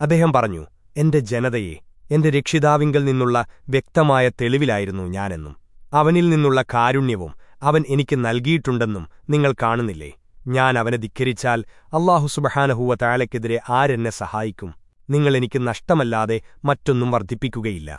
അദ്ദേഹം പറഞ്ഞു എന്റെ ജനതയെ എന്റെ രക്ഷിതാവിങ്കിൽ നിന്നുള്ള വ്യക്തമായ തെളിവിലായിരുന്നു ഞാനെന്നും അവനിൽ നിന്നുള്ള കാരുണ്യവും അവൻ എനിക്ക് നൽകിയിട്ടുണ്ടെന്നും നിങ്ങൾ കാണുന്നില്ലേ? ഞാൻ അവനെ ധിക്കരിച്ചാൽ അള്ളാഹു സുബഹാനഹുവ താഴെക്കെതിരെ ആരെന്നെ സഹായിക്കും? നിങ്ങൾ എനിക്ക് നഷ്ടമല്ലാതെ മറ്റൊന്നും വർദ്ധിപ്പിക്കുകയില്ല.